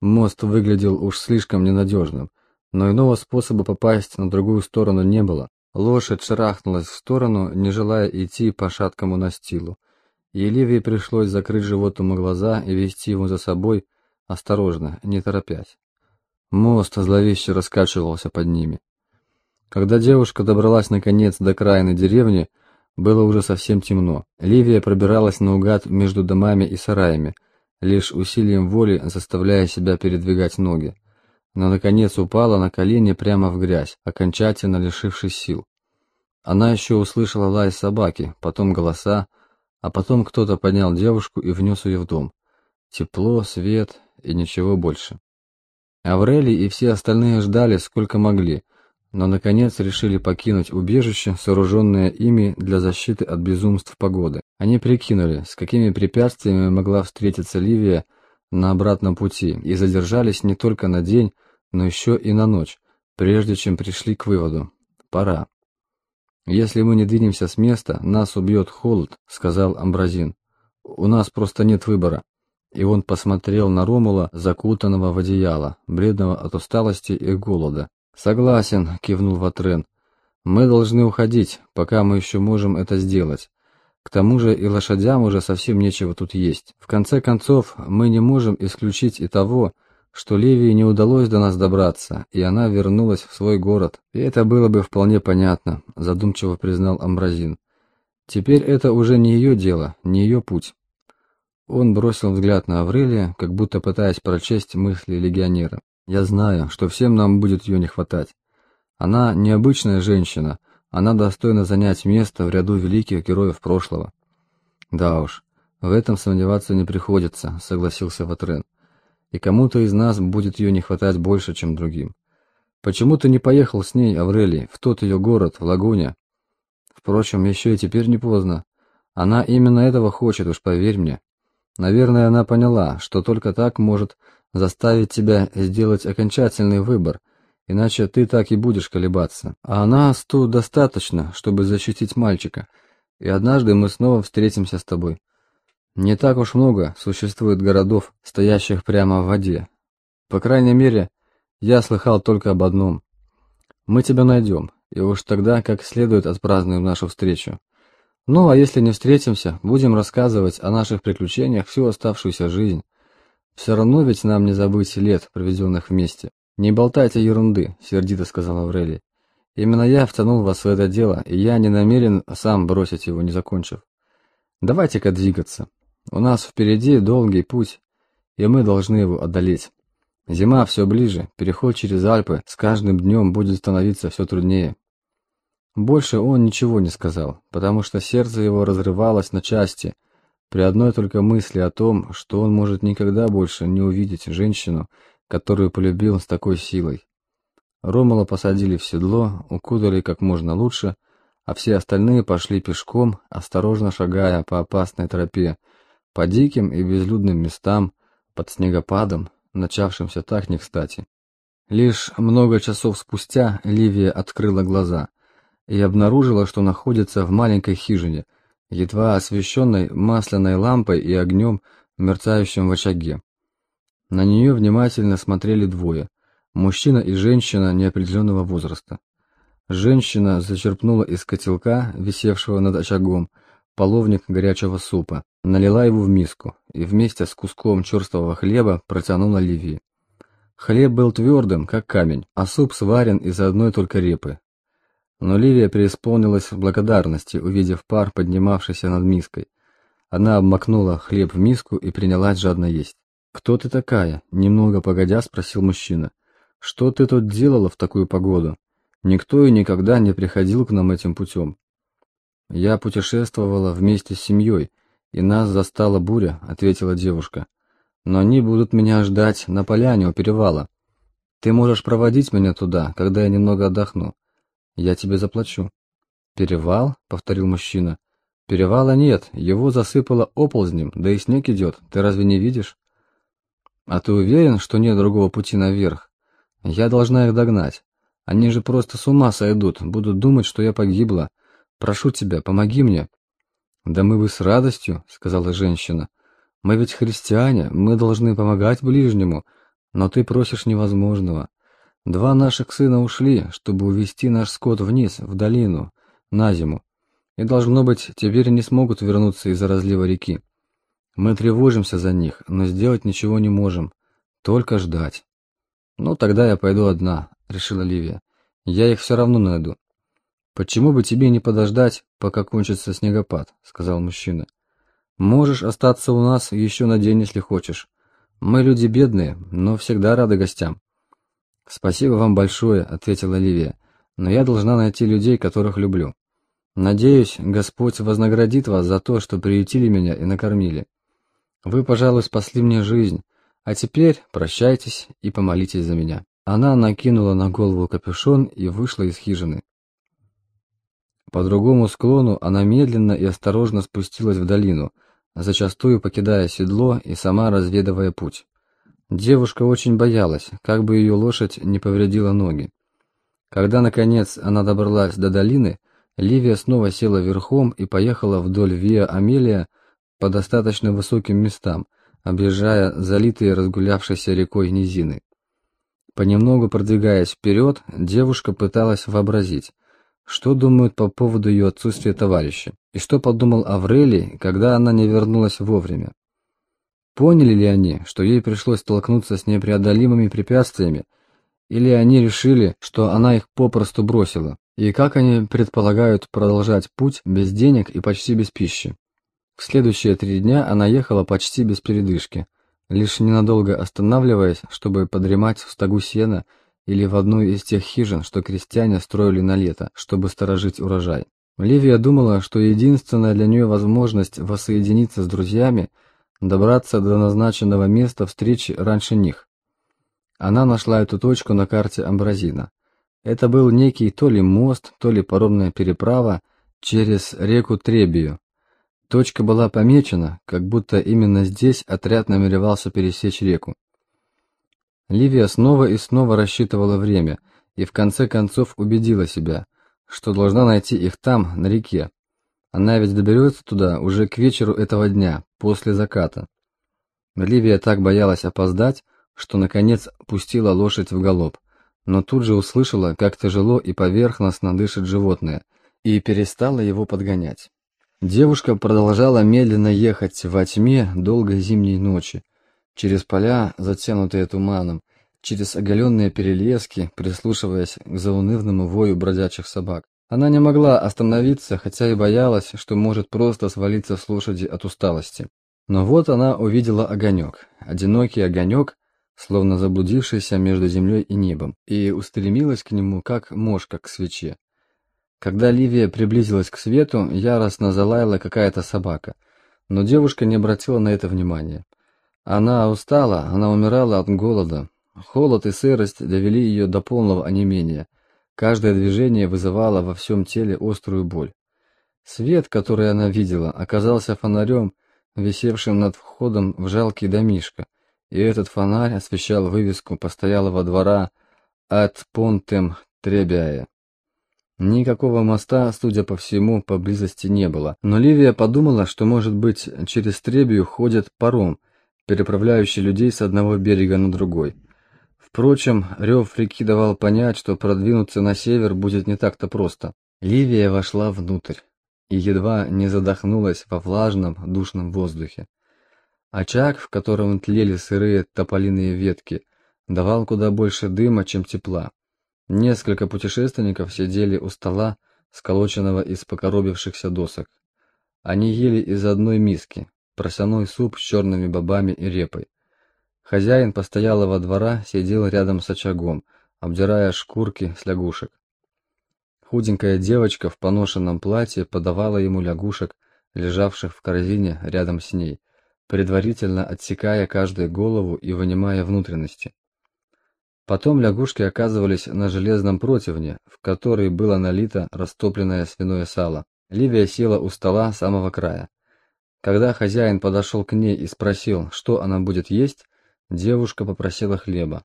Мост выглядел уж слишком ненадежным, но иного способа попасть на другую сторону не было. Лошадь шарахнулась в сторону, не желая идти по шаткому настилу. И Ливии пришлось закрыть животному глаза и вести его за собой, осторожно, не торопясь. Мост зловеще раскачивался под ними. Когда девушка добралась наконец до крайной деревни, было уже совсем темно. Ливия пробиралась наугад между домами и сараями, лишь усилием воли заставляя себя передвигать ноги. Но, наконец, упала на колени прямо в грязь, окончательно лишившись сил. Она еще услышала лай собаки, потом голоса, а потом кто-то поднял девушку и внес ее в дом. Тепло, свет и ничего больше. Аврелий и все остальные ждали, сколько могли, но, наконец, решили покинуть убежище, сооруженное ими для защиты от безумств погоды. Они прикинули, с какими препятствиями могла встретиться Ливия на обратном пути, и задержались не только на день, но еще и на ночь, прежде чем пришли к выводу – пора. «Если мы не двинемся с места, нас убьет холод», – сказал Амбразин. «У нас просто нет выбора». И он посмотрел на Ромула, закутанного в одеяло, бледного от усталости и голода. «Согласен», — кивнул Ватрен. «Мы должны уходить, пока мы еще можем это сделать. К тому же и лошадям уже совсем нечего тут есть. В конце концов, мы не можем исключить и того, что Левии не удалось до нас добраться, и она вернулась в свой город. И это было бы вполне понятно», — задумчиво признал Амбразин. «Теперь это уже не ее дело, не ее путь». Он бросил взгляд на Аврелия, как будто пытаясь прочесть мысли легионера. Я знаю, что всем нам будет ее не хватать. Она необычная женщина, она достойна занять место в ряду великих героев прошлого. Да уж, в этом сомневаться не приходится, согласился Ватрен. И кому-то из нас будет ее не хватать больше, чем другим. Почему ты не поехал с ней, Аврелий, в тот ее город, в Лагуне? Впрочем, еще и теперь не поздно. Она именно этого хочет, уж поверь мне. Наверное, она поняла, что только так может заставить тебя сделать окончательный выбор, иначе ты так и будешь колебаться. А нас тут достаточно, чтобы защитить мальчика, и однажды мы снова встретимся с тобой. Не так уж много существует городов, стоящих прямо в воде. По крайней мере, я слыхал только об одном. Мы тебя найдем, и уж тогда как следует отпразднуем нашу встречу. Ну, а если не встретимся, будем рассказывать о наших приключениях всю оставшуюся жизнь. Все равно ведь нам не забыть лет, проведенных вместе. Не болтайте ерунды, сердито сказал Аврелий. Именно я втянул вас в это дело, и я не намерен сам бросить его, не закончив. Давайте-ка двигаться. У нас впереди долгий путь, и мы должны его одолеть. Зима все ближе, переход через Альпы с каждым днем будет становиться все труднее. Больше он ничего не сказал, потому что сердце его разрывалось на части – при одной только мысли о том, что он может никогда больше не увидеть женщину, которую полюбил с такой силой. Ромала посадили в седло, укутали как можно лучше, а все остальные пошли пешком, осторожно шагая по опасной тропе, по диким и безлюдным местам, под снегопадом, начавшимся так не кстати. Лишь много часов спустя Ливия открыла глаза и обнаружила, что находится в маленькой хижине – едва освещенной масляной лампой и огнем, мерцающим в очаге. На нее внимательно смотрели двое – мужчина и женщина неопределенного возраста. Женщина зачерпнула из котелка, висевшего над очагом, половник горячего супа, налила его в миску и вместе с куском черствого хлеба протянула Ливии. Хлеб был твердым, как камень, а суп сварен из одной только репы, но Ливия преисполнилась благодарности, увидев пар, поднимавшийся над миской. Она обмакнула хлеб в миску и принялась жадно есть. «Кто ты такая?» — немного погодя спросил мужчина. «Что ты тут делала в такую погоду? Никто и никогда не приходил к нам этим путем». «Я путешествовала вместе с семьей, и нас застала буря», — ответила девушка. «Но они будут меня ждать на поляне у перевала. Ты можешь проводить меня туда, когда я немного отдохну. Я тебе заплачу. Перевал? повторил мужчина. Перевала нет, его засыпало оползнем, да и снег идет. Ты разве не видишь? А ты уверен, что нет другого пути наверх? Я должна их догнать. Они же просто с ума сойдут, будут думать, что я погибла. Прошу тебя, помоги мне. Да мы бы с радостью, сказала женщина. Мы ведь христиане, мы должны помогать ближнему. Но ты просишь невозможного. Два наших сына ушли, чтобы увести наш скот вниз, в долину, на зиму. И, должно быть, теперь не смогут вернуться из-за разлива реки. Мы тревожимся за них, но сделать ничего не можем. Только ждать. Ну, тогда я пойду одна, решила Ливия. Я их все равно найду. Почему бы тебе не подождать, пока кончится снегопад, сказал мужчина. Можешь остаться у нас еще на день, если хочешь. Мы люди бедные, но всегда рады гостям. Спасибо вам большое, ответила Ливия. Но я должна найти людей, которых люблю. Надеюсь, Господь вознаградит вас за то, что приютили меня и накормили. Вы, пожалуй, спасли мне жизнь. А теперь прощайтесь и помолитесь за меня. Она накинула на голову капюшон и вышла из хижины. По другому склону она медленно и осторожно спустилась в долину, зачастую покидая седло и сама разведывая путь. Девушка очень боялась, как бы ее лошадь не повредила ноги. Когда, наконец, она добралась до долины, Ливия снова села верхом и поехала вдоль Виа Амелия по достаточно высоким местам, объезжая залитые разгулявшейся рекой низины. Понемногу продвигаясь вперед, девушка пыталась вообразить, что думают по поводу ее отсутствия товарища, и что подумал Аврелий, когда она не вернулась вовремя. Поняли ли они, что ей пришлось столкнуться с непреодолимыми препятствиями, или они решили, что она их попросту бросила, и как они предполагают продолжать путь без денег и почти без пищи. В следующие три дня она ехала почти без передышки, лишь ненадолго останавливаясь, чтобы подремать в стогу сена или в одной из тех хижин, что крестьяне строили на лето, чтобы сторожить урожай. Ливия думала, что единственная для нее возможность воссоединиться с друзьями – добраться до назначенного места встречи раньше них. Она нашла эту точку на карте Амбразина. Это был некий то ли мост, то ли паромная переправа через реку Требию, Точка была помечена, как будто именно здесь отряд намеревался пересечь реку. Ливия снова и снова рассчитывала время и в конце концов убедила себя, что должна найти их там, на реке. Она ведь доберется туда уже к вечеру этого дня, после заката. Ливия так боялась опоздать, что наконец пустила лошадь в галоп, но тут же услышала, как тяжело и поверхностно дышит животное, и перестала его подгонять. Девушка продолжала медленно ехать во тьме долгой зимней ночи, через поля, затянутые туманом, через оголенные перелески, прислушиваясь к заунывному вою бродячих собак. Она не могла остановиться, хотя и боялась, что может просто свалиться с лошади от усталости. Но вот она увидела огонек, одинокий огонек, словно заблудившийся между землей и небом, и устремилась к нему, как мошка к свече. Когда Ливия приблизилась к свету, яростно залаяла какая-то собака, но девушка не обратила на это внимания. Она устала, она умирала от голода. Холод и сырость довели ее до полного онемения. Каждое движение вызывало во всем теле острую боль. Свет, который она видела, оказался фонарем, висевшим над входом в жалкий домишко, и этот фонарь освещал вывеску постоялого двора «От Понтем Требяя». Никакого моста, судя по всему, поблизости не было, но Ливия подумала, что, может быть, через Требию ходит паром, переправляющий людей с одного берега на другой. Впрочем, рев реки давал понять, что продвинуться на север будет не так-то просто. Ливия вошла внутрь и едва не задохнулась во влажном, душном воздухе. Очаг, в котором тлели сырые тополиные ветки, давал куда больше дыма, чем тепла. Несколько путешественников сидели у стола, сколоченного из покоробившихся досок. Они ели из одной миски, просяной суп с черными бобами и репой. Хозяин постоялого двора сидел рядом с очагом, обдирая шкурки с лягушек. Худенькая девочка в поношенном платье подавала ему лягушек, лежавших в корзине рядом с ней, предварительно отсекая каждую голову и вынимая внутренности. Потом лягушки оказывались на железном противне, в который было налито растопленное свиное сало. Ливия села у стола самого края. Когда хозяин подошел к ней и спросил, что она будет есть, девушка попросила хлеба.